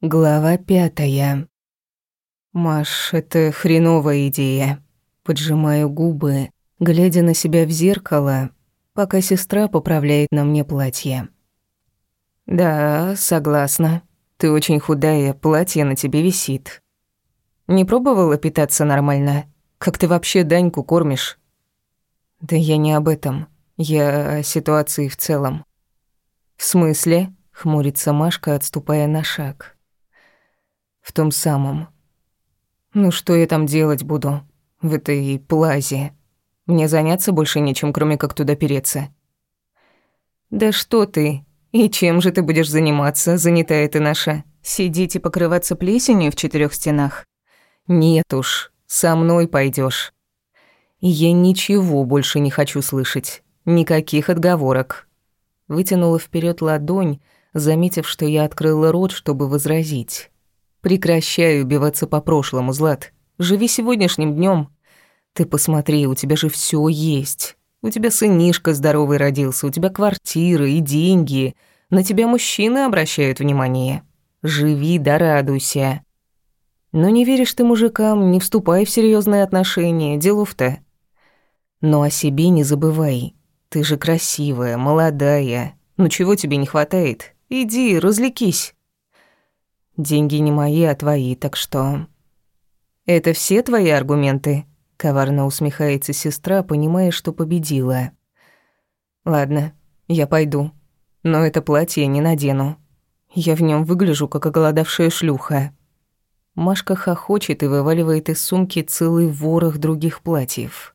Глава пятая. Маш, это хреновая идея. Поджимаю губы, глядя на себя в зеркало, пока сестра поправляет на мне платье. Да, согласна. Ты очень худая, платье на тебе висит. Не пробовала питаться нормально? Как ты вообще Даньку кормишь? Да я не об этом. Я о ситуации в целом. В смысле? Хмурится Машка, отступая на шаг. В том самом. Ну что я там делать буду? В этой плазе. Мне заняться больше нечем, кроме как туда переться. Да что ты? И чем же ты будешь заниматься, занятая ты наша? Сидеть и покрываться плесенью в четырех стенах? Нет уж, со мной пойдешь. Я ничего больше не хочу слышать. Никаких отговорок. Вытянула вперед ладонь, заметив, что я открыла рот, чтобы возразить. Прекращай убиваться по прошлому, Злат. Живи сегодняшним днем. Ты посмотри, у тебя же все есть. У тебя сынишка здоровый родился, у тебя квартира и деньги. На тебя мужчины обращают внимание. Живи да радуйся. Но не веришь ты мужикам, не вступай в серьезные отношения, делов-то. Но о себе не забывай. Ты же красивая, молодая. Ну чего тебе не хватает? Иди, развлекись. Деньги не мои, а твои, так что... Это все твои аргументы? Коварно усмехается сестра, понимая, что победила. Ладно, я пойду. Но это платье не надену. Я в нем выгляжу, как оголодавшая шлюха. Машка хохочет и вываливает из сумки целый ворох других платьев.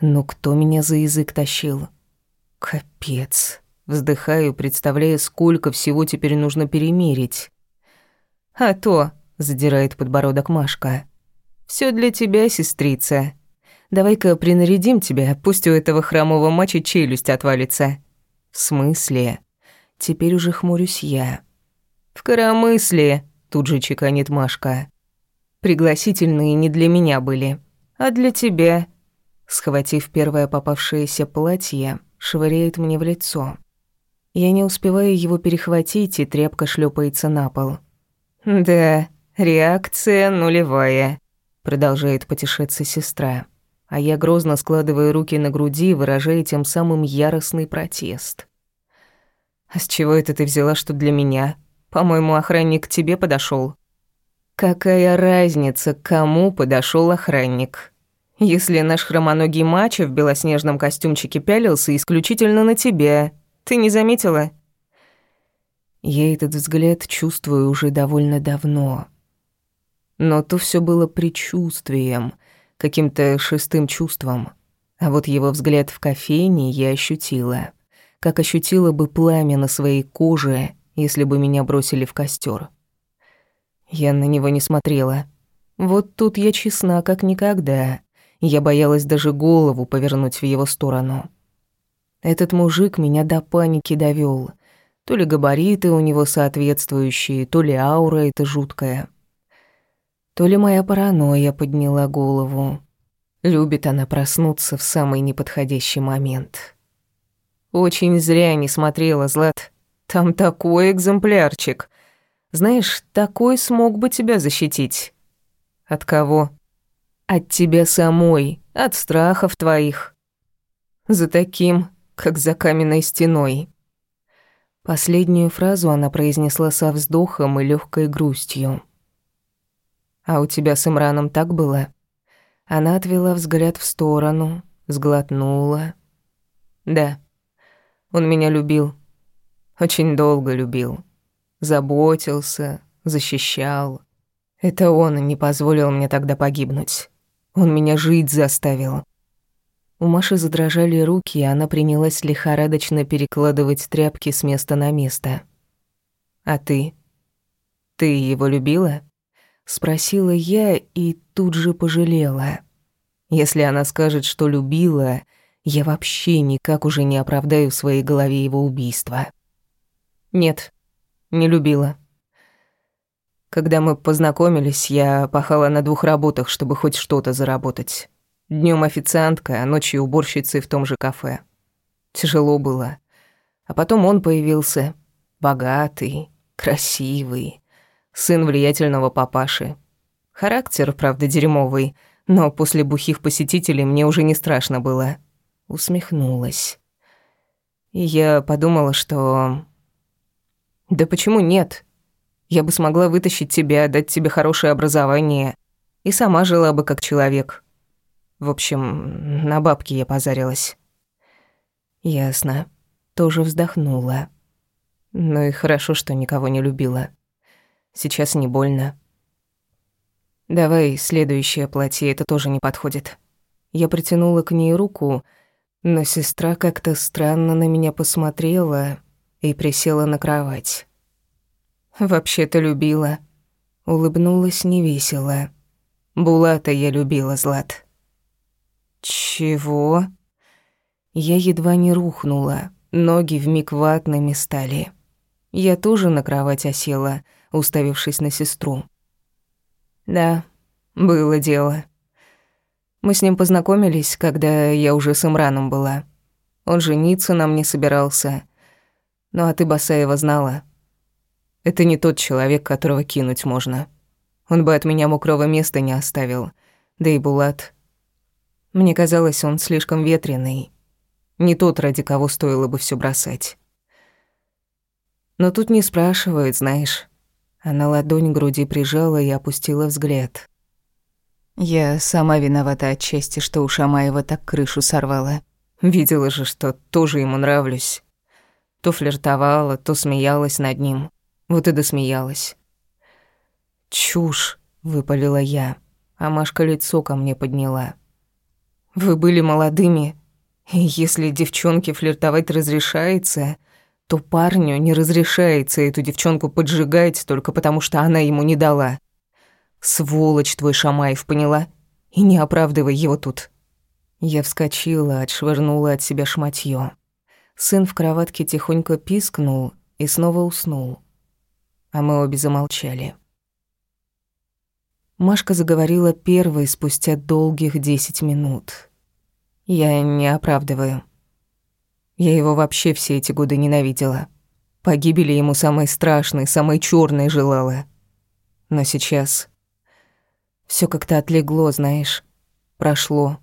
Ну кто меня за язык тащил? Капец. Вздыхаю, представляя, сколько всего теперь нужно перемерить. «А то», — задирает подбородок Машка. «Всё для тебя, сестрица. Давай-ка принарядим тебя, пусть у этого хромого мача челюсть отвалится». «В смысле?» Теперь уже хмурюсь я. «В коромысле», — тут же чеканит Машка. «Пригласительные не для меня были, а для тебя». Схватив первое попавшееся платье, швыряет мне в лицо. Я не успеваю его перехватить, и тряпка шлепается на пол. «Да, реакция нулевая», — продолжает потешаться сестра. А я грозно складываю руки на груди, выражая тем самым яростный протест. «А с чего это ты взяла, что для меня? По-моему, охранник к тебе подошёл». «Какая разница, кому подошёл охранник?» Если наш хромоногий мачо в белоснежном костюмчике пялился исключительно на тебя, ты не заметила? Я этот взгляд чувствую уже довольно давно. Но то все было предчувствием, каким-то шестым чувством. А вот его взгляд в кофейне я ощутила. Как ощутила бы пламя на своей коже, если бы меня бросили в костер. Я на него не смотрела. Вот тут я честна, как никогда. Я боялась даже голову повернуть в его сторону. Этот мужик меня до паники довел. То ли габариты у него соответствующие, то ли аура эта жуткая. То ли моя паранойя подняла голову. Любит она проснуться в самый неподходящий момент. Очень зря не смотрела, Злат. Там такой экземплярчик. Знаешь, такой смог бы тебя защитить. От кого? От тебя самой, от страхов твоих. За таким, как за каменной стеной. Последнюю фразу она произнесла со вздохом и легкой грустью. «А у тебя с Имраном так было?» Она отвела взгляд в сторону, сглотнула. «Да, он меня любил. Очень долго любил. Заботился, защищал. Это он не позволил мне тогда погибнуть. Он меня жить заставил. У Маши задрожали руки, и она принялась лихорадочно перекладывать тряпки с места на место. «А ты? Ты его любила?» Спросила я и тут же пожалела. Если она скажет, что любила, я вообще никак уже не оправдаю в своей голове его убийство. Нет, не любила. Когда мы познакомились, я пахала на двух работах, чтобы хоть что-то заработать. Днем официантка, а ночью уборщицей в том же кафе. Тяжело было. А потом он появился. Богатый, красивый, сын влиятельного папаши. Характер, правда, дерьмовый, но после бухих посетителей мне уже не страшно было. Усмехнулась. И я подумала, что... Да почему нет? Я бы смогла вытащить тебя, дать тебе хорошее образование, и сама жила бы как человек. В общем, на бабки я позарилась. Ясно. Тоже вздохнула. Ну и хорошо, что никого не любила. Сейчас не больно. Давай следующее платье, это тоже не подходит. Я протянула к ней руку, но сестра как-то странно на меня посмотрела и присела на кровать. Вообще-то любила. Улыбнулась невесело. Булата я любила, Злат. «Чего?» Я едва не рухнула, ноги вмиг ватными стали. Я тоже на кровать осела, уставившись на сестру. Да, было дело. Мы с ним познакомились, когда я уже с Имраном была. Он жениться на мне собирался. Ну а ты Басаева знала. Это не тот человек, которого кинуть можно. Он бы от меня мокрого места не оставил. Да и Булат мне казалось, он слишком ветреный. Не тот, ради кого стоило бы все бросать. Но тут не спрашивают, знаешь. Она ладонь к груди прижала и опустила взгляд. Я сама виновата отчасти, что у Шамаева так крышу сорвала. Видела же, что тоже ему нравлюсь. То флиртовала, то смеялась над ним. Вот и досмеялась. «Чушь!» — выпалила я, а Машка лицо ко мне подняла. Вы были молодыми, и если девчонке флиртовать разрешается, то парню не разрешается эту девчонку поджигать только потому, что она ему не дала. Сволочь твой Шамаев, поняла? И не оправдывай его тут. Я вскочила, отшвырнула от себя шматьё. Сын в кроватке тихонько пискнул и снова уснул. А мы обе замолчали. Машка заговорила первой спустя долгих десять минут. Я не оправдываю. Я его вообще все эти годы ненавидела. Погибели ему самой страшной, самой черной желала. Но сейчас все как-то отлегло, знаешь, прошло.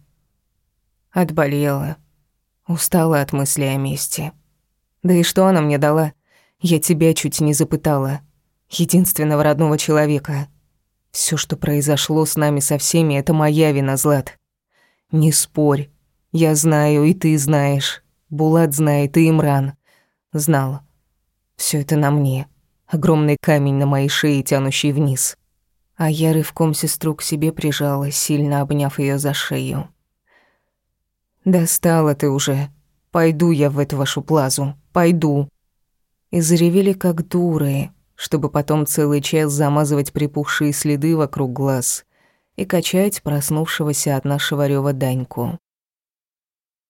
Отболела. Устала от мысли о мести. Да и что она мне дала? Я тебя чуть не запытала. Единственного родного человека. Все, что произошло с нами со всеми, это моя вина, Злат. Не спорь. Я знаю, и ты знаешь. Булат знает, и Имран. Знал. Все это на мне. Огромный камень на моей шее, тянущий вниз. А я рывком сестру к себе прижала, сильно обняв ее за шею. «Достала ты уже. Пойду я в эту вашу плазу. Пойду». И заревели как дуры, чтобы потом целый час замазывать припухшие следы вокруг глаз и качать проснувшегося от нашего рёва Даньку.